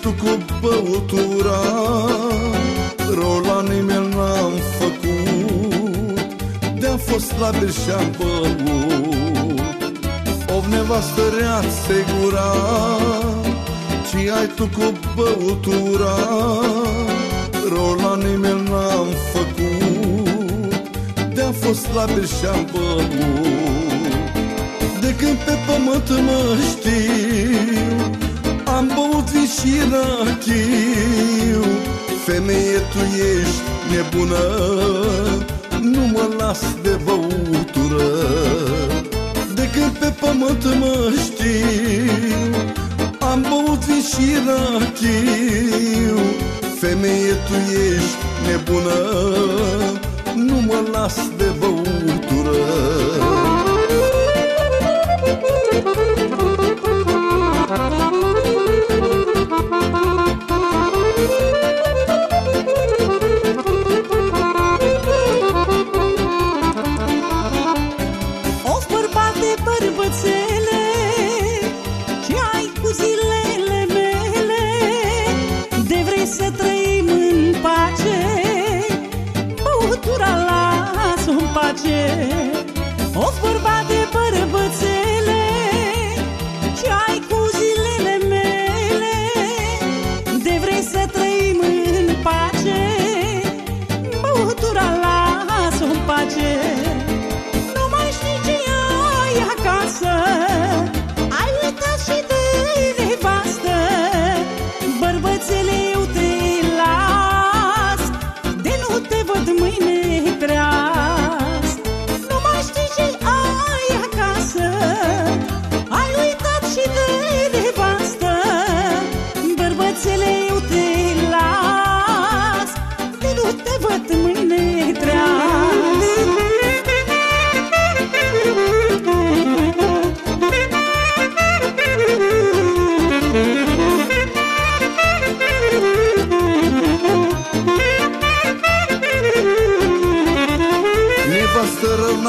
tu cu băutura Rău la nimeni n-am făcut de-a fost la bir și-am băut. O nevastă rea segura Ci ai tu cu băutura Rău la nimeni n-am făcut de-a fost la bir și-am băut. De când pe pământ mă știu am băut vin și rachiu. Femeie, tu ești nebună. Nu mă las de băutură. De când pe pământ mă știu Am băut vin și rachiu. Femeie, tu ești nebună. Nu mă las de bărbățele Ce ai cu zilele mele? De vrei să trăim în pace? Băutura las-o pace. O vorba de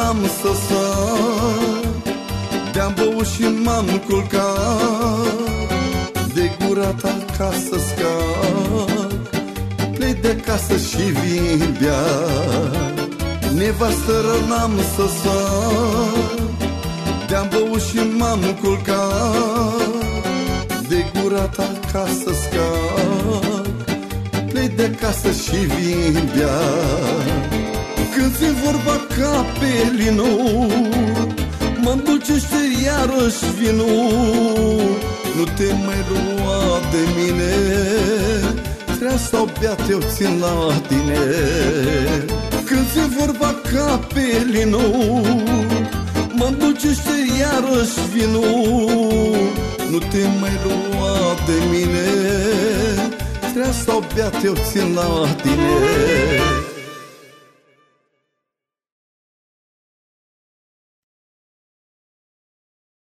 n-am sosat De-am băut și m-am culcat. De gura ta ca să scap Plec de casă și vin beat Nevastă n-am sosat De-am băut și m-am culcat. De gura ta ca să scap Plec de casă și vin beat când se vorba ca pe linul Mă dulcește iarăși vinul. Nu te mai lua de mine Trea sau beat eu țin la tine. Când se vorba ca pe linul Mă dulcește iarăși vinul. Nu te mai lua de mine Trea sau beat eu țin la tine.